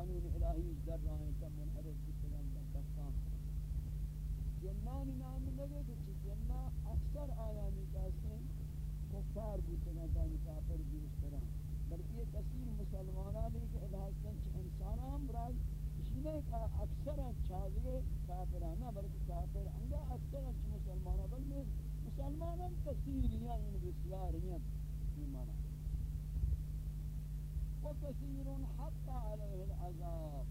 قانون الہی در راہیں ہیں تم منحرف بکلن در دستان جنانی نام لگے کہ جنہ اکثر آیانی کہتے ہیں کفار بودتگان دانی کافر بیدینان بلکہ یہ کثیر مسلمانانی کے الہی انسان ہم راج اسی کا اکثر چاہیے کافرانہ بلکہ کافر انگا اکثر مسلمانہ بلکہ مسلمانان کثیریاں ان بسیاریاں ایمانا وكثير حق عليه العذاب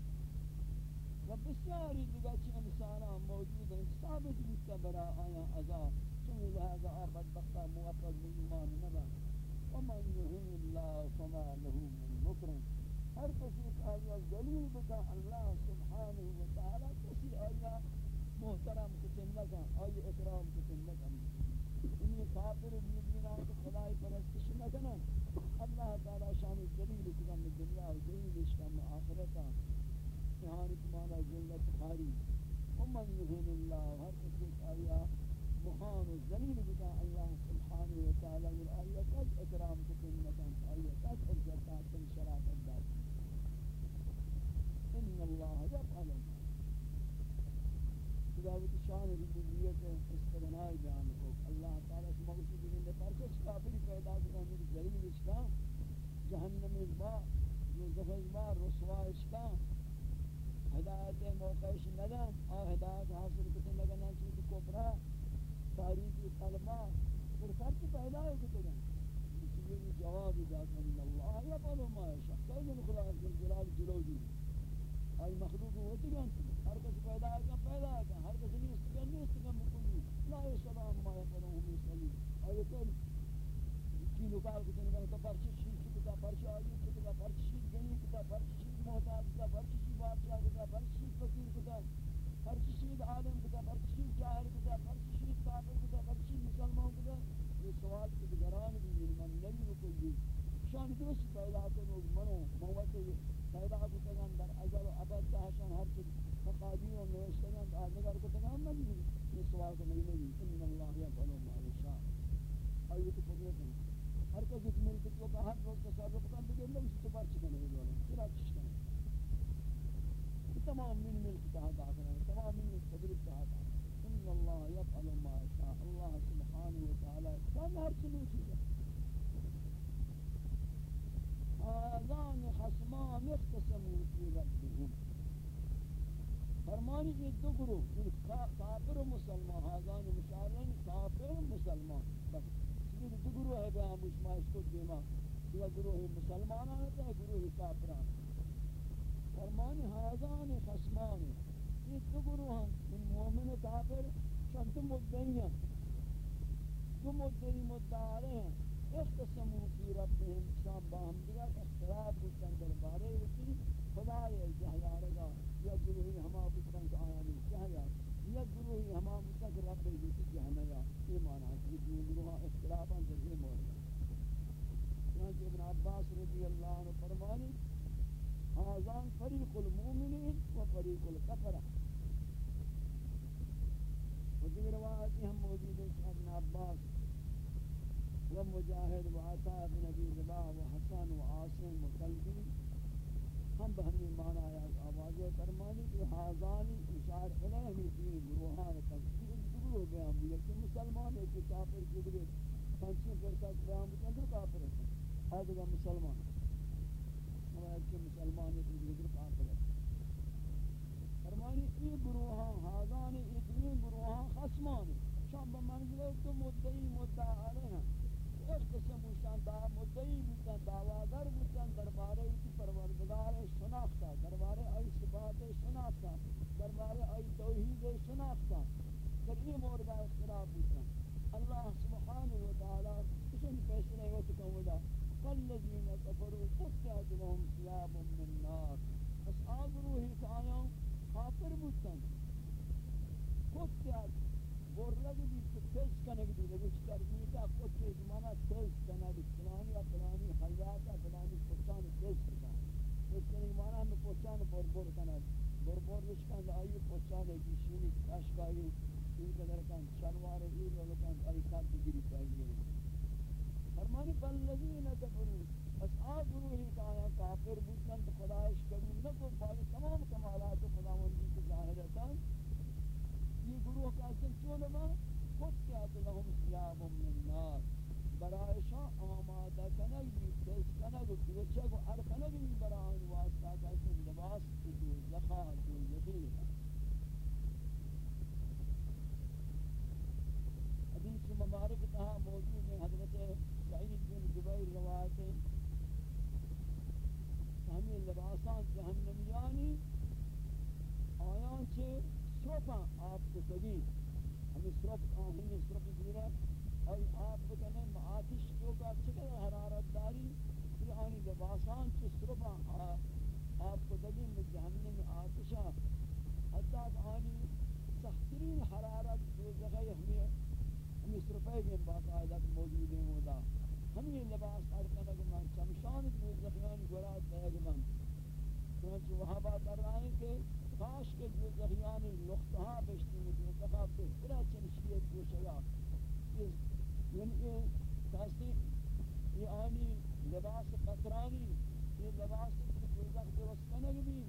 وبسیاری دیگر چی انسانا موجود ہیں ثابت بیتا برا آیا عذاب. چون لہذا آباد بختا موفق بإيمان نبا. ومن يهن اللہ فما له من مكرم ہر کسی کا آیا ذلیل بکا اللہ سبحانہ وتعالی کسی آیا محترم کتن لگا آیا اکرام کتن لگا انہی کافر بیدینان کو خدای پرستش نکنا اللہ تعالی شان ذلیل کتا من دنیا و ذلیل اشکا من آخرتا نحانی کمانا جنگت خاری ومن یهن اللہ ہر کسی کا آیا محان و ذلیل بکا اللہ سبحانہ وتعالی آیا کس اکرام کتن لگا آیا کس عزتات شرافت داتا ان اللہ یفعل خداوت شان ربوبیت استغناء بیان کو اللہ تعالی سے مغفرت دین دے پر کچھ کافر پیدا کرنے کی ذریعہ اس جہنم اس با دوزخ اس با رسوا اس ہدایت موقع اس ندن اور ہدایت حاصل کرنے لگا نہ چیز کفر تاریخی قلبہ فرصت پیدا ہو گئی تو جواب داد اللہ یفعل ما یشاء کہ خدا جلال جلال ای مخلوق ہوتی گن ہر کس پیدا ہے پیدا ہے ہر کس نہیں است نہیں است کم کوئی لا سلام ما يقولون من سلیم ای تو کی لوکال کو تنگا تو پرچی شی کی تو پرچی آئی کی تو پرچی شی گنی کی تو پرچی شی محتاج کا پرچی شی بادشاہ کا پرچی شی فقیر کا پرچی شی عالم کا پرچی شی جاہل کا پرچی شی کافر کا پرچی مسلمان کا یہ سوال کے گران بھی من نبی کو کوئی شان درست پیدا کرو منو موت پیدا کتگان در ازل و ابد دهشان هر چی مقادیر و نوشتگان آدگر کتگان نبی یہ سوال کو نہیں نبی ان اللہ یفعل ما یشاء آیت قدرت ہے ہر کس اس ملک کو کا ہر روز تصرف اس تو پرچ کرنے والے پھر چیز کرنے تمام من ملک تحت داخل ہیں تمام من قدرت تحت ان اللہ یفعل ما یشاء اللہ سبحانہ وتعالی کون ہر چیز ہے آذان خصمان اختصموا في ربهم فرمانی کہ دو گروہ کافر و مسلمان آذان مشارن کافر و مسلمان بس یہ دو گروہ ہے بہاں مشمع اس کو دیما یہ گروہ مسلمان آتا ہے گروہ کافران فرمانی آذان خصمان یہ دو گروہ ہیں. ان مومن و کافر چند مدعی ہیں. دو مدعی مدعارے ہیں. اختصموا فی ربهم شام با ہم دیگر اختلاف بودن در بارے وکی خدای جہیارگا یا گروہی ہما بودن کہ آیا نہیں. جہیا یا گروہی ہما بودن کہ رب بیتی جہنگا یہ معنی ہے کہ دین گروہ اختلافاً در یہ مورد چنانچہ ابن عباس رضی اللہ عنہ فرمانی آزان فریق المومنین و فریق الکفرہ. و دیگر روایتی ہم موجود ہیں ابن عباس و مجاہد ومجاهد وعطاء بن ابي رباح وحسن وعاصم وقلبي ہم بہمی مانا ہے آواز فرمانی کہ حاضانی اشار علیہ دین گروہان تفسیر گروہ بیان بھی کہ مسلمان ہے کہ کافر کے لیے پنچیں فرقہ بیان بھی کہ کافر ہے جگہ مسلمان ہمارا کہ مسلمان ہے کہ لیے کافر ہے فرمانی یہ گروہان حاضان یہ دین گروہان خصمان شام بمنزلے تو مدعی مدعا علیہ ہیں ایک قسم مشان دا مدعی کفروا لهم ثياب من نار اصحاب روحی کہ آیا کافر بودن قطعت برلگی بھی تو تیز کنگی بھی لگو چی ترمیتا خود تیز مانا تیز کنگی فلانی یا فلانی حیاتا فلانی پوچان تیز کنگی تیز کنگی مانا ہمیں پوچان بر بر کنگی بر بر نشکن آئی پوچان ایکی شینی اشکایی این قدر کن شلوار این رو کن آئی کار بگیری پایی ذالک فالذین کفروا پس آ گروہی کا آیا کافر بودن تو خدایش قبول نہ کو باقی تمام کمالات خداوندی کے ظاہرتا یہ گروہ کا اصل چون ما خود کیا تو لهم ثياب من نار برایشا آمادہ کنگ بھی تیز کنگ پیچھے کو ہر کنگ بھی برای واسطہ کا لباس دو زخا دو یقین حدیث مبارک تہا موجود ہے حضرت سعید بن جبیر روایت ہے ہمیں لباسان جہنمیانی آیان چھے سروپاں آپ کو تگی ہمیں سروپ آہنی سروپ دیرہ اور آپ بکنے آتش جو کا چکر حرارت داری یہ آنی لباسان چھے سروپاں آپ کو تگی میں جہنم آتشا حتی آنی سخترین حرارت جو جگہ ہمیں مصر پیگیں باقاعدہ موجود ہیں ودا ہم یہ لباس ہر من چمشان دوزخیان گراد بیگ من چنانچہ وہاں بات کر رہا ہے کہ کاش کے دوزخیان لختہا بشتی میں دوزخا بہترہ چمشیت کو شیا یعنی یہ کہتے یہ آنی لباس قطرانی یہ لباس دوزخ درست کنگ بھی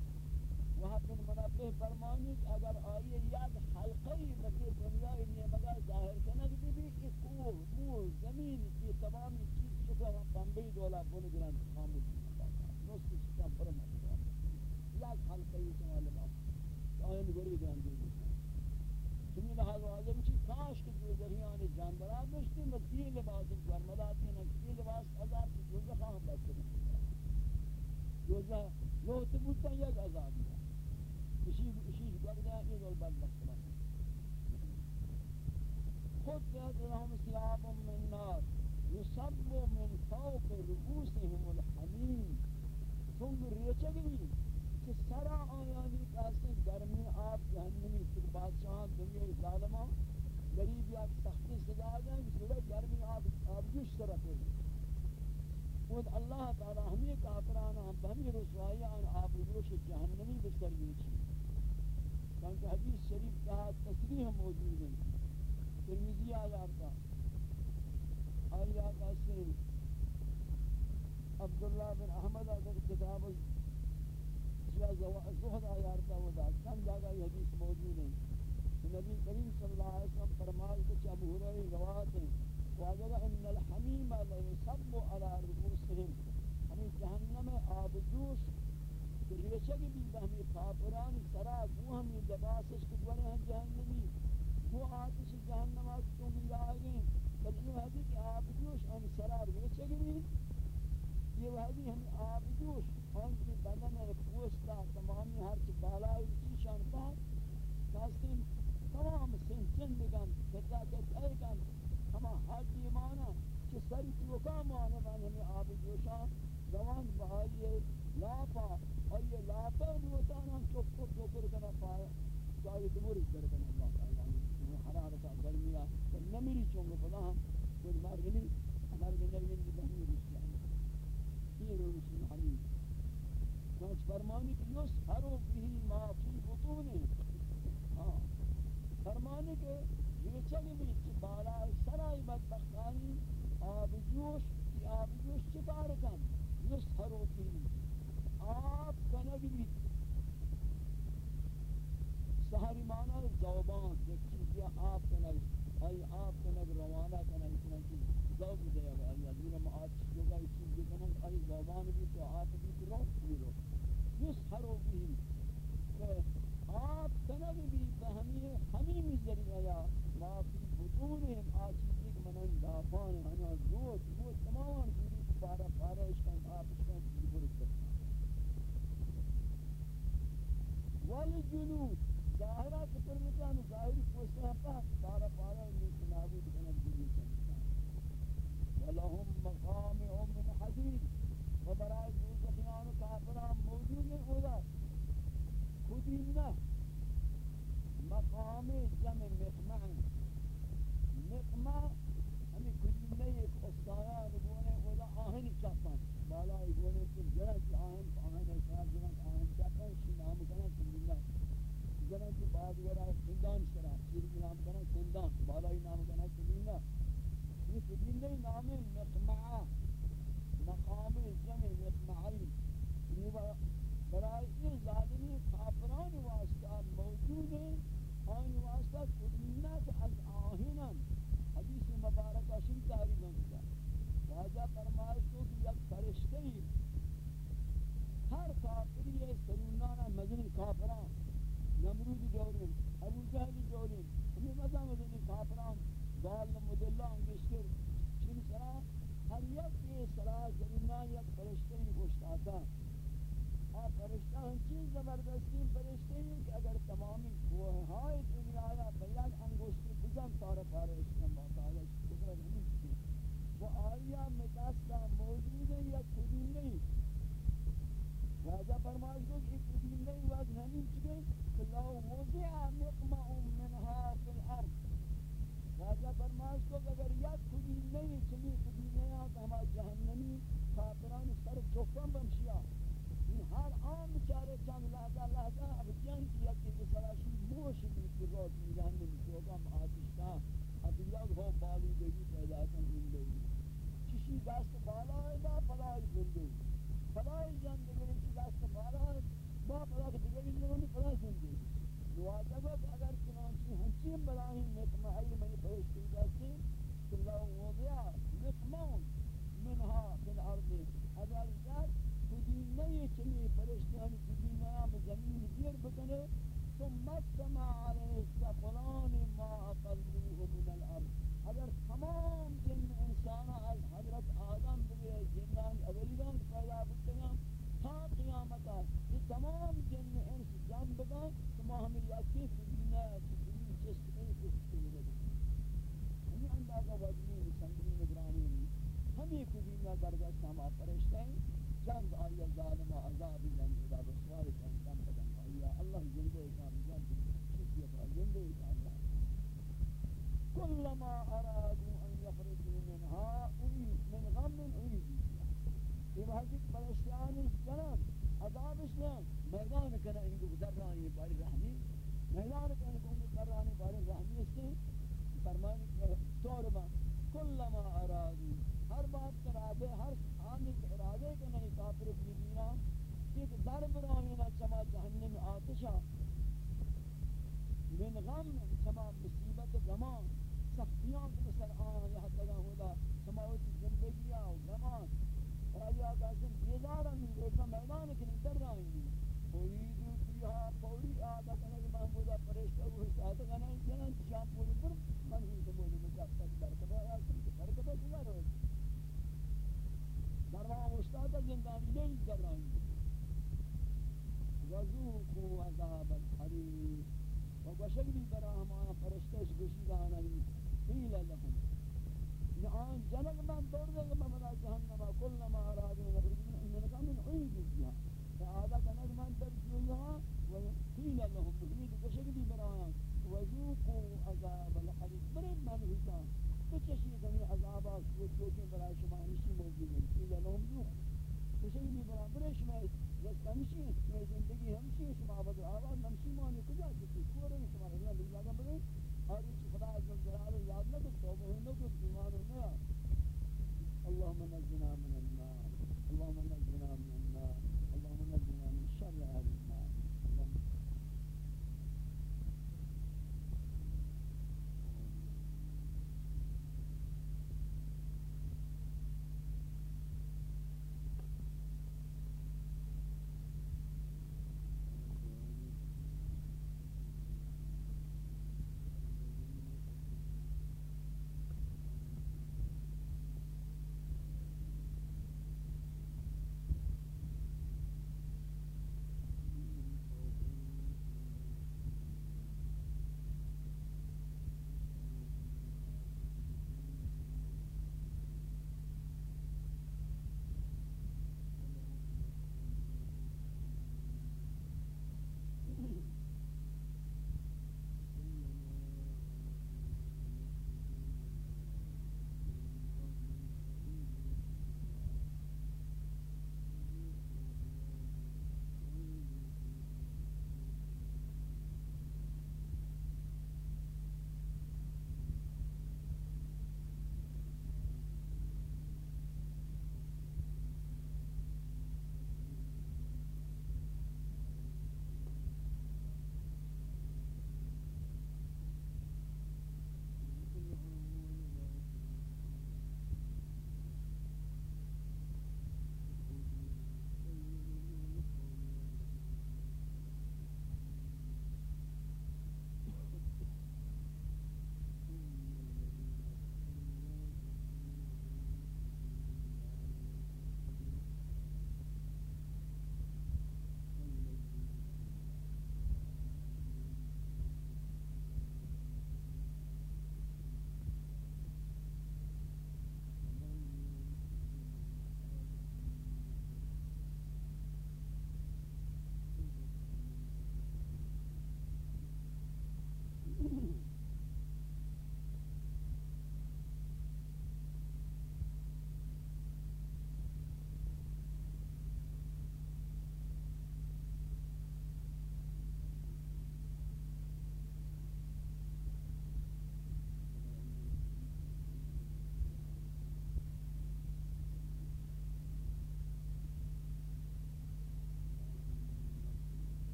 وہاں پر منبہ فرمانی کہ اگر آئیے یاد حلقی بکی دنیا انہیں مگا ظاہر کنک بھی بھی کہ کوہ مور زمین یہ تمامی چیز شکر بمبی دولا بن گران خاموش نوستی شکم پر مطلع یاد حلقی سوال باب آئین گری دن دی چنین لحاظ واضح چی کاش کہ جو ذریعان جانبرات بشتی مزید لباس گرمداتی نکتی لباس عذاب کی جوزہ خواہم بچتے جوزہ لوت بودتا یک عذاب ہے اشیب اشیب بغدا این البدبخت من خود لهم ثياب من نار يصب من فوق رؤوسهم الحميم ثم ریچگی کہ سرا آیانی کاسے گرمی آپ جہنمی یعنی پھر بادشاہان دنیا ظالمان، غریب یا سختی سزا دیں کہ گرمی آپ آپ جوش طرف ہے خود اللہ تعالی ہمیں کافران ہم ہمیں رسوائیان آپ جوش جہنمی بسر گئی کیونکہ حدیث شریف کا تصریح موجود ہے ترمیزی آیات کا آیات سے عبداللہ بن احمد اگر کتاب زہد آیات کا ودا چند جگہ یہ حدیث موجود ہے نبی کریم صلی اللہ علیہ وسلم فرمائے کہ ابو ہریرہ روایت ہے واجب ان الحمیم لا يصب على رؤوسهم ہمیں یعنی جہنم آب جوش کہ ریشگ بھی بہمی کافران سرا گو ہمی لباسش کو بڑے ہیں جہنمی، وہ آتش جہنم آتش کو بھی آگئے بل یہ ہے کہ آپ جوش ہم سرا ریشگ ہم آپ جوش، ہم کی بدن پوستا تمامی ہر چی بالائی چیشان پاک کہستیں تمام سنچن بگن کتا کتا کن ہما حد ایمانا کہ سری چوکا مانا بان ہمیں آپ جوشان، زمان بہائی لاپا اور یہ لاپا روتان ہم چپ کو ٹوکر کنا پائے جائے دمور کر کنا اللہ تعالی حرارت گرمیا نمیری چونگو پدا ہم، کوئی مرگنی مرگنی نمیری بہنی رسول یہ روشن حمید چونچ فرمانی کہ یس ہرو بھی ما فی بطونی ہاں فرمانی کہ یہ چلی بھی بالا سرائی بدبختانی آب جوش آب جوش چکار کن یس ہرو بھی آپ کنگ بھی سہری مانا زوبان ایک چیز یا آپ کنگ آئی، آپ کنگ روانہ کنگ چنانچہ زوب دے گا، آئی ادھیر ہم آتش جو گا اس چیز کنگ آئی زوبان بھی تو آپ بھی تو رو بھی رو۔ یس ہرو بھی آپ کنگ بھی بہمی ہمیں ذریعہ یا ما فی بطون ہم آج آچیز ایک منن دافان ہنا زود زود تمام پوری پارا پارا اشکن آپ اشکن چیز برکت والجنود، ظاہرہ کتر مکان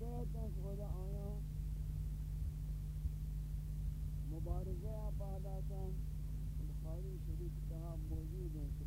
ہدایت اس خدا آیا. مبارزہ پادا تھا بخاری شریف کہاں موجود ہیں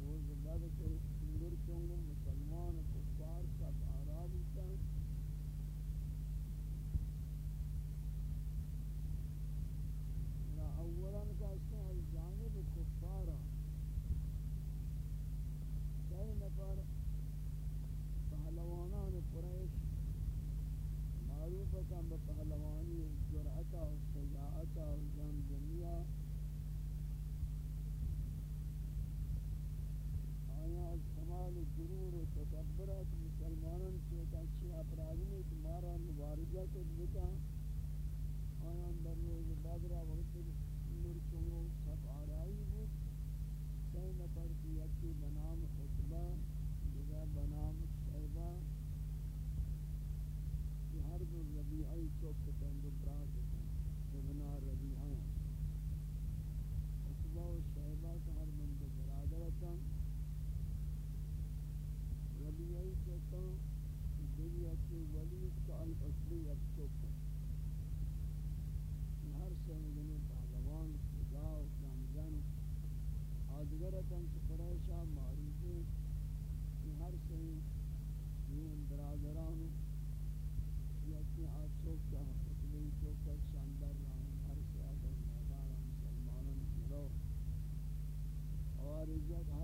what I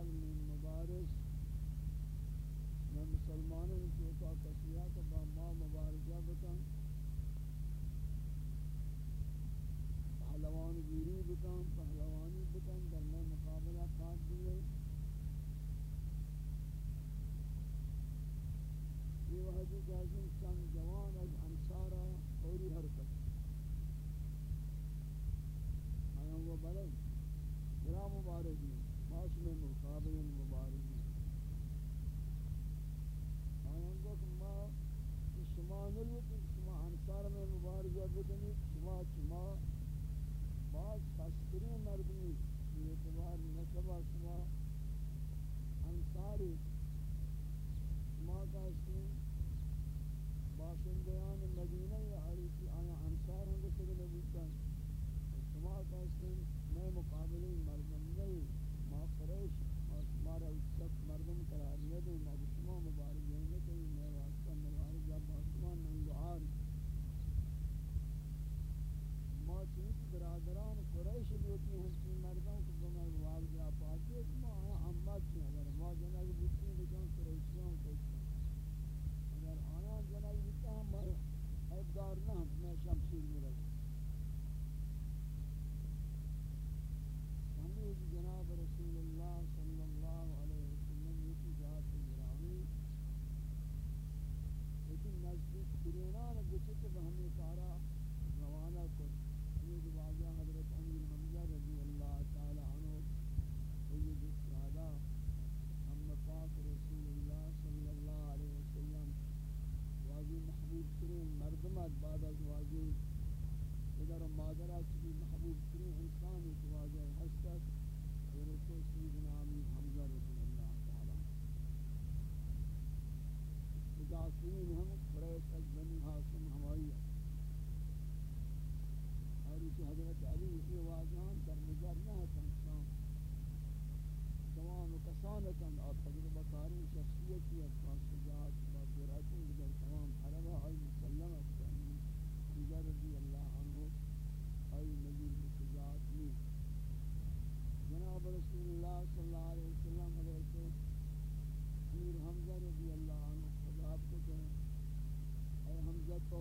دین ہم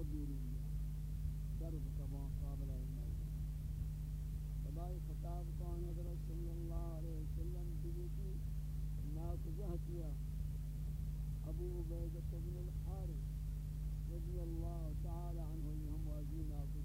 مجبور ہوں در کما قابل ہے سبائی خطاب کان حضرت صلی اللہ علیہ وسلم بھی کی نا کو جہ کیا ابو عبید بن الحارث رضی اللہ تعالی عنہ یہم واجی نا کو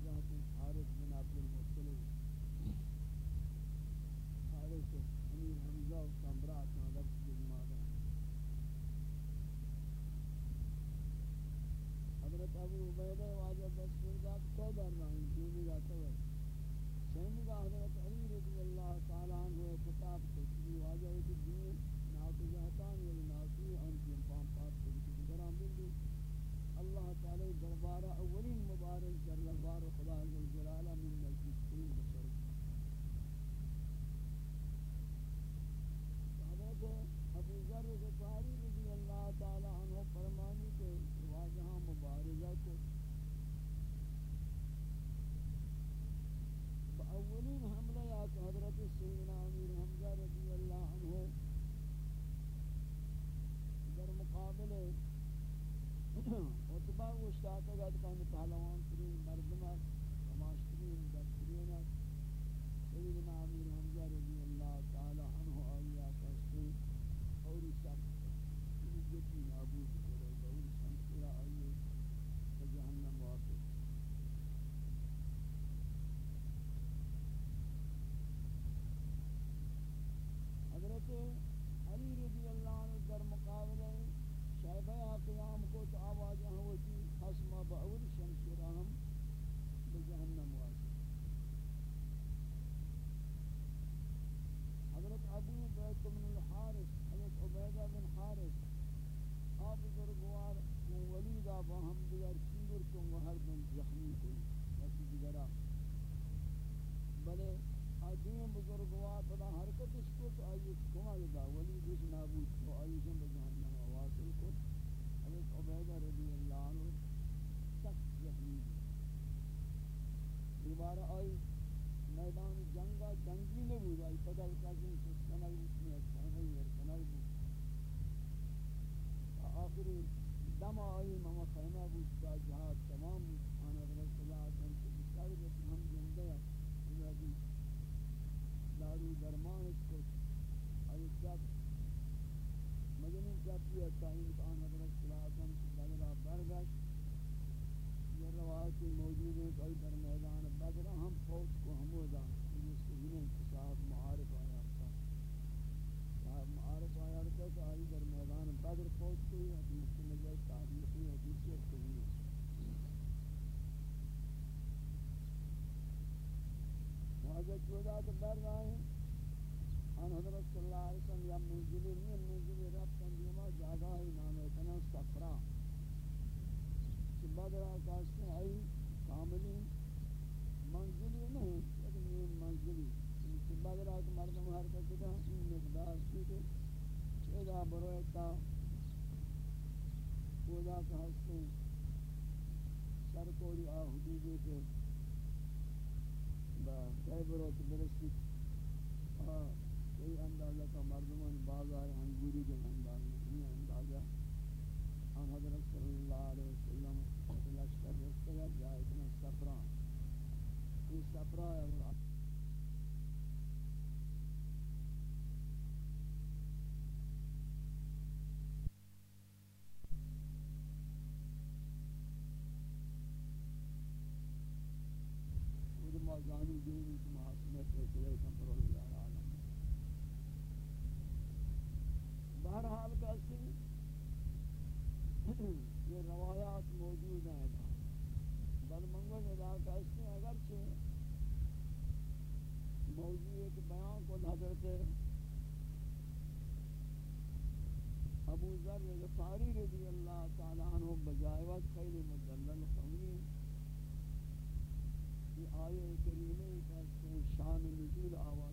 مراد بر رہے ہیں ان حضرت صلی اللہ علیہ وسلم یا منزلی زانی دینی کی محاکمت بہرحال کسی یہ روایات موجود ہیں۔ بل منگل علاقہ اس اگرچہ موضوع ایک بیان کو حضرت ابو ذر غفاری رضی اللہ تعالیٰ عنہ بجائے وقت خیلی آیه کریمه پر شان نزول آواز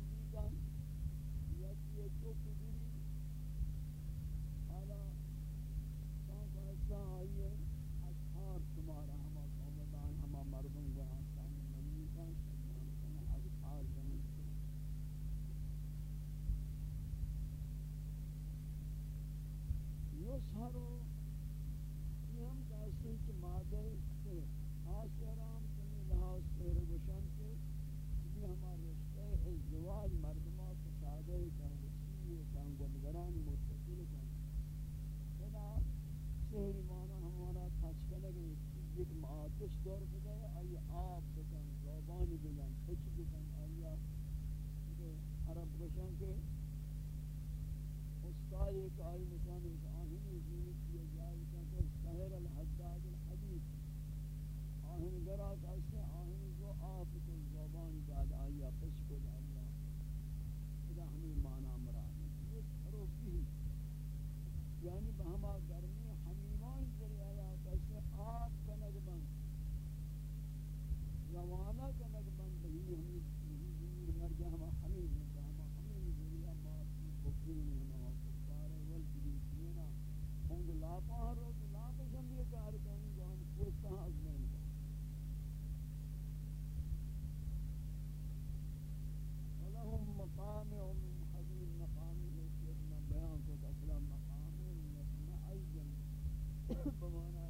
Come on.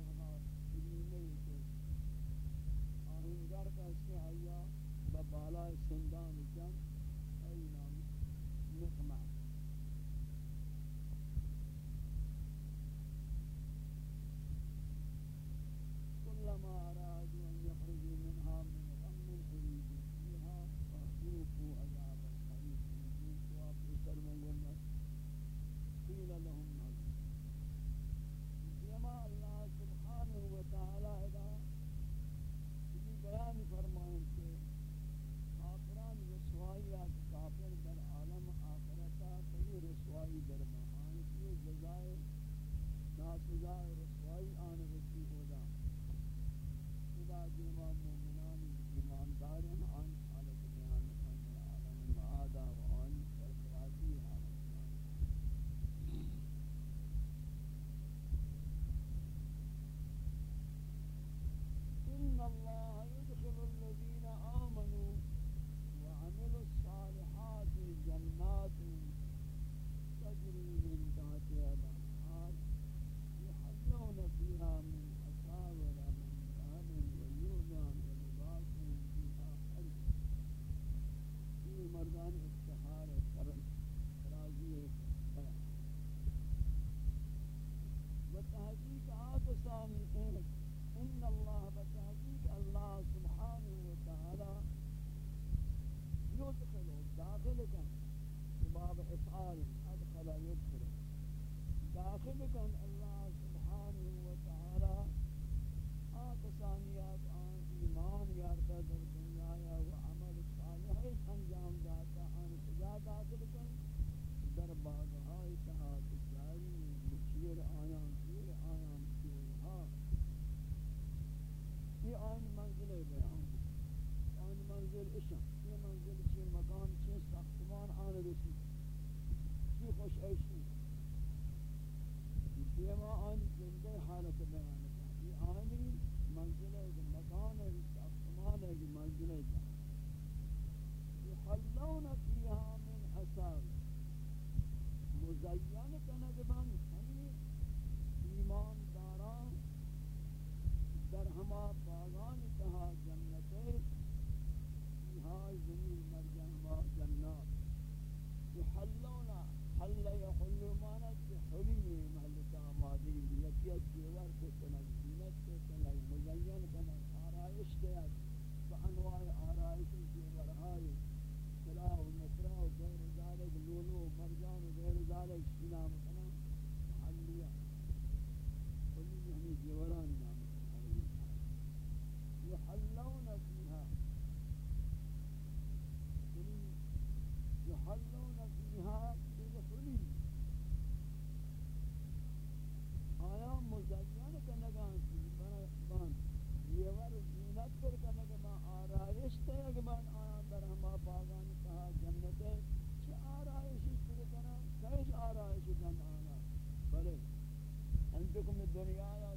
الله منزل اشان بنیاد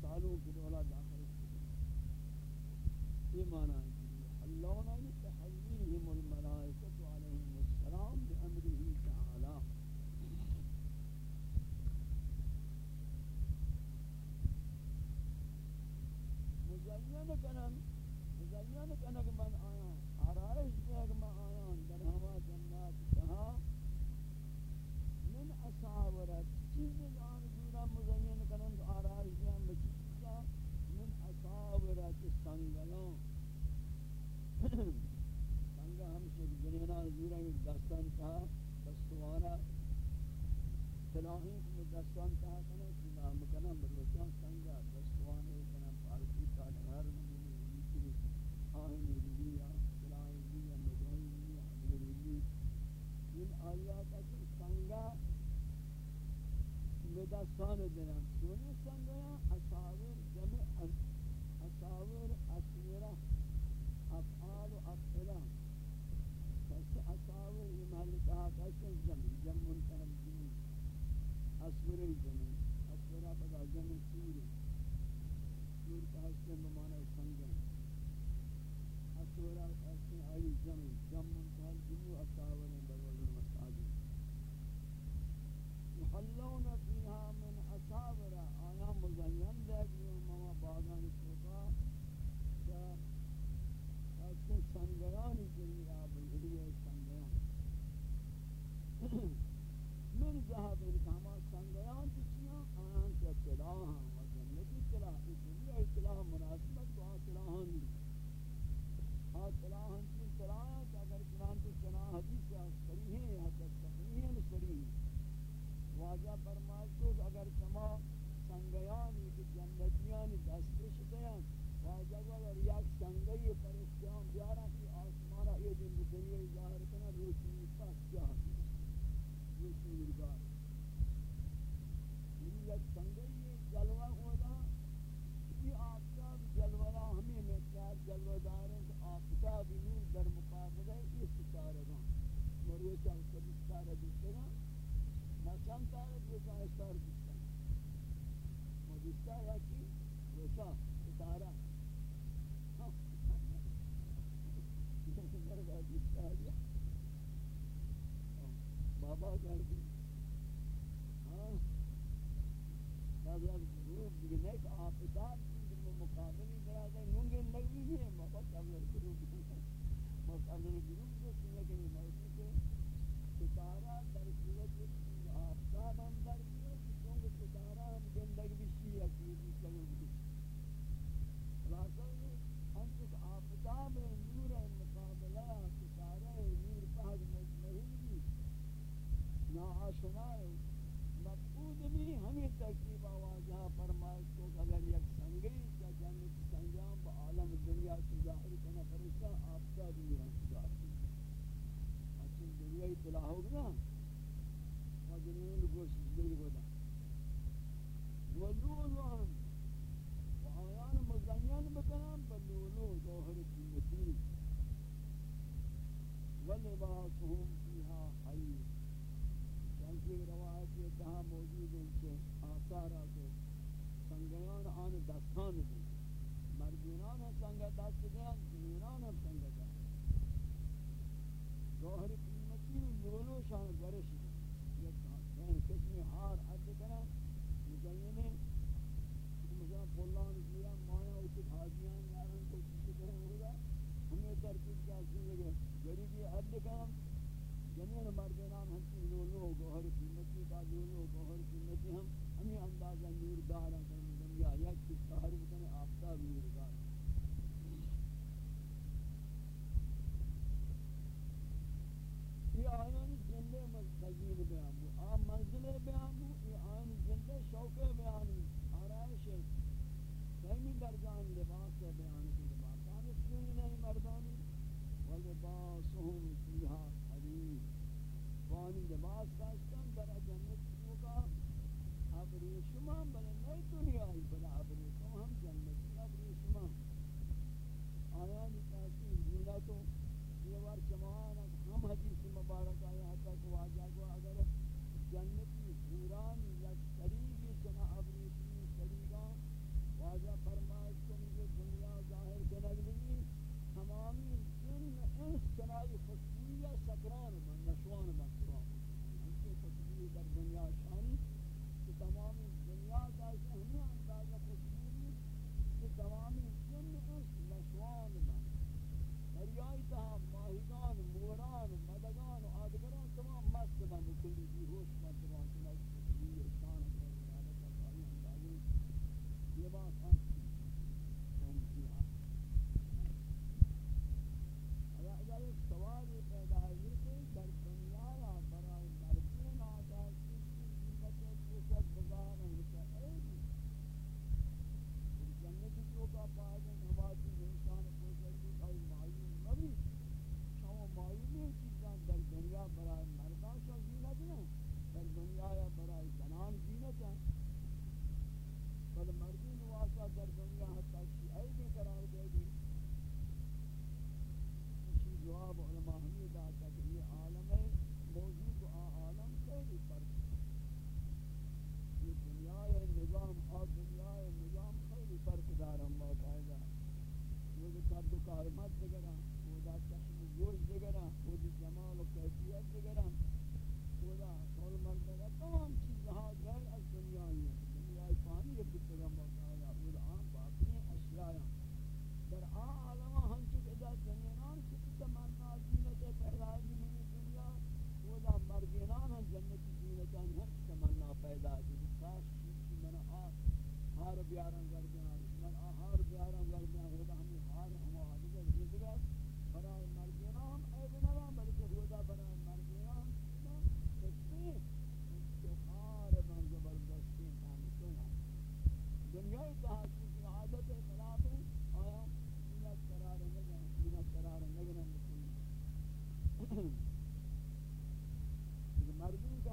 سالوں کی دولا داخل یہ معنی ہے۔ دستان دینا چونستان دینا اصحابر جمع اصحابر اصمیرہ افعال و افعلہ کس اصحابر یہ محل کہا کسی جمع. جمع منتحب جمع. اصمیرہ جمع. اصمیرہ بدا جمع سوری سور کا حسن بابا گھر انداز نور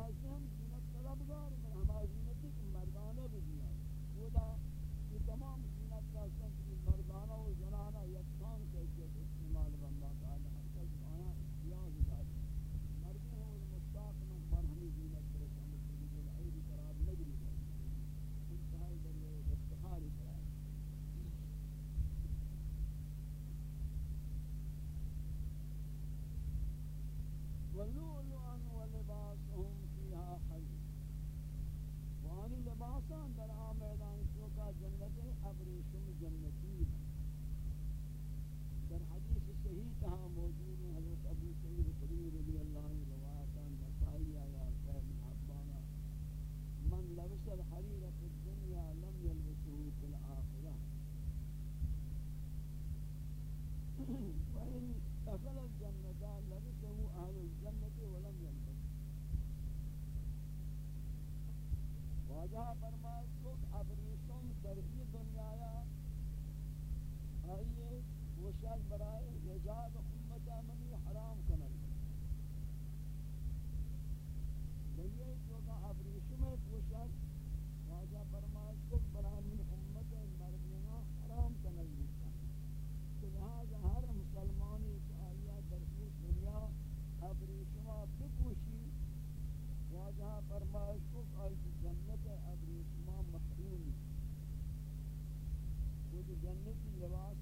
ہمازی ہم زینت طلب دار میں ہمازی نتی کہ مردانہ بھی دیا خدا کہ تمام زینت کا سنت کی مردانہ و جنانہ یکسان کیجیے تو استعمال بندہ تعالی ہر کس آیا یاد اتاری مردی ہو اور مستاق میں مرحمی زینت پر سمجھ کے لیے لعیدی قرار نگری دار انتہائی در لیے افتخاری قرار ہمازی ولول جہاں فرمائش کو آئی کی جنت ہے اب یہ محروم وہ جو جنت کی لباس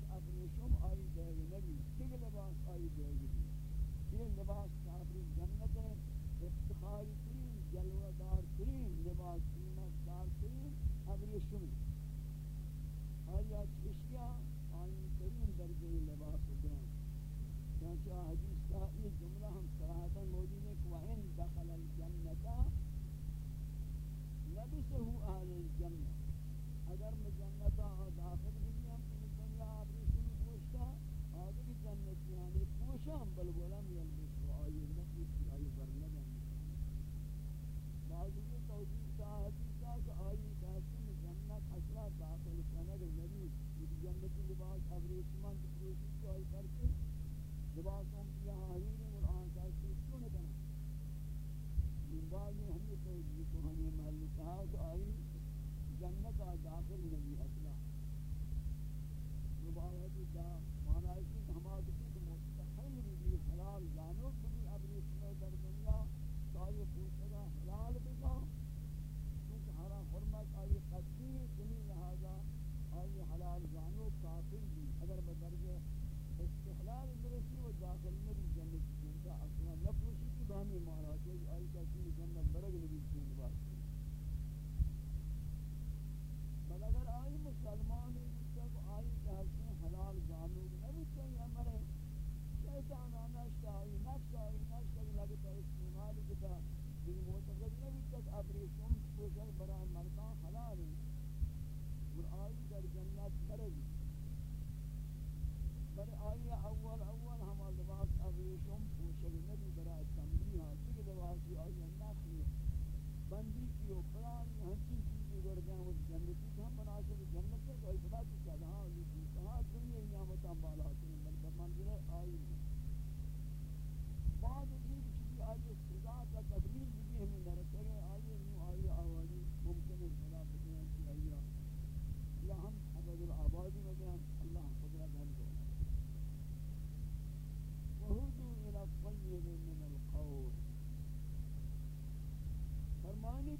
کہا کہ آئی جنت آ داخل نہیں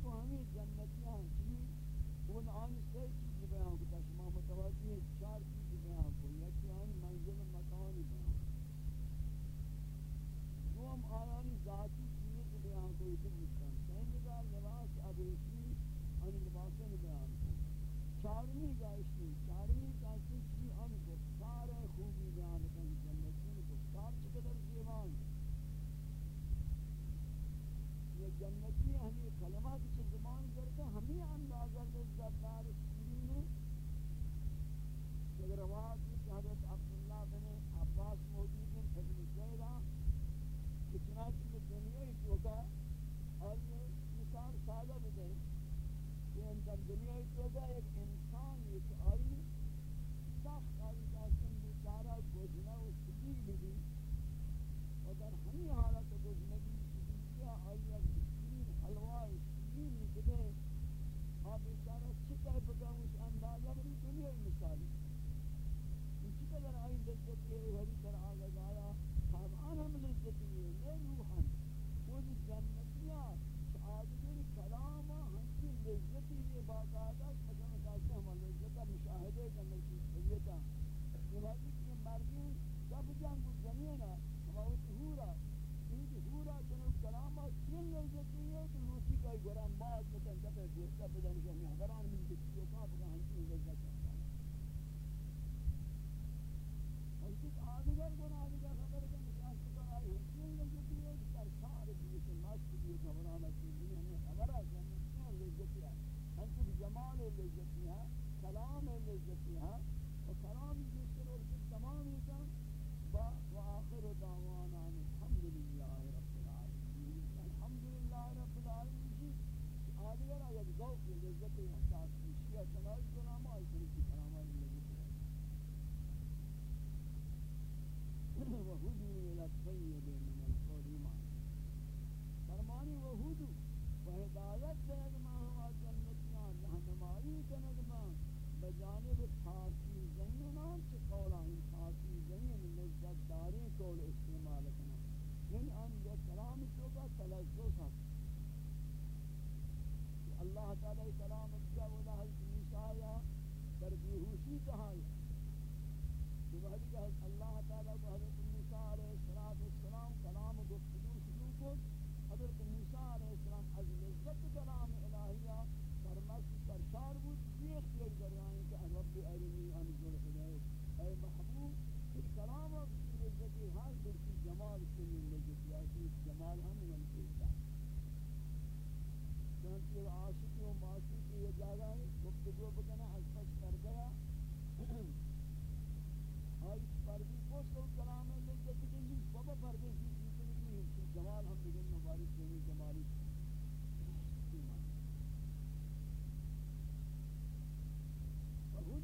کو ہمیں جنتی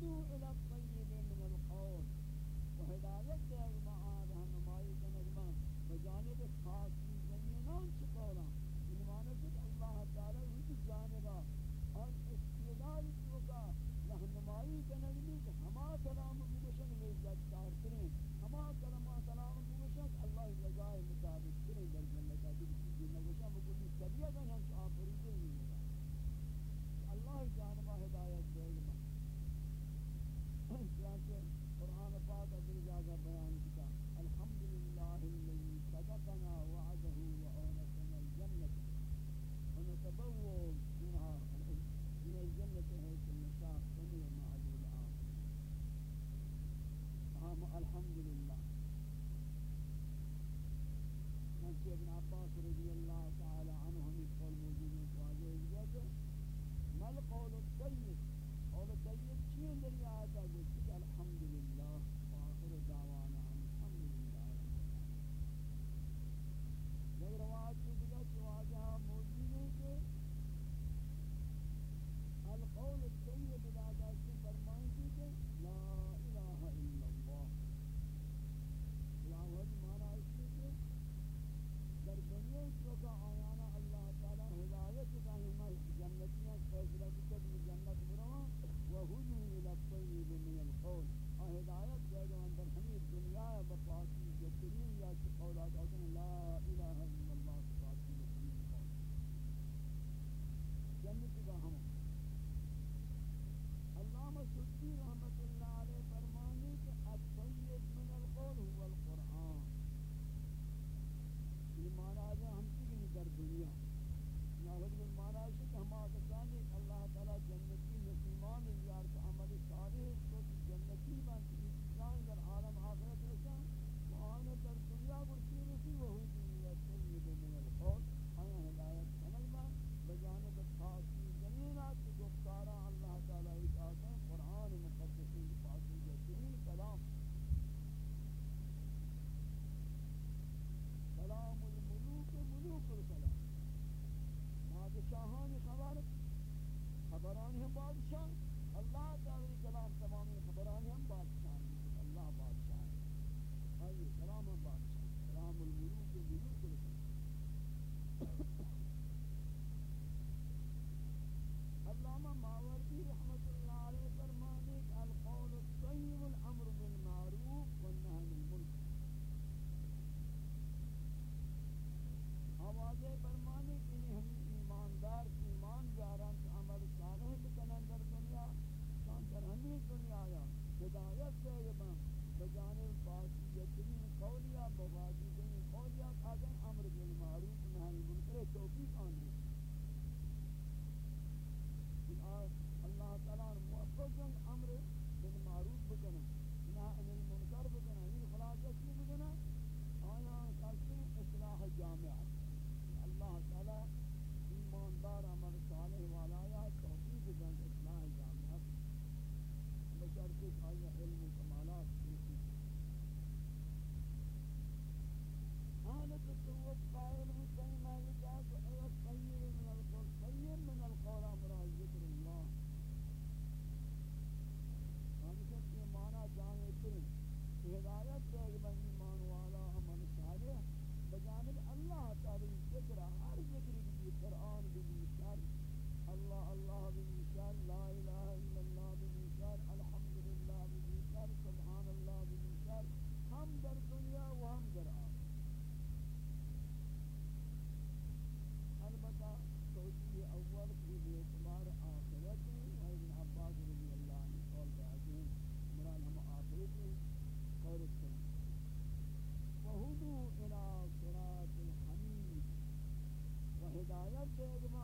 ردوا الحمد لله. چنانچہ ابن عباس Baltimore.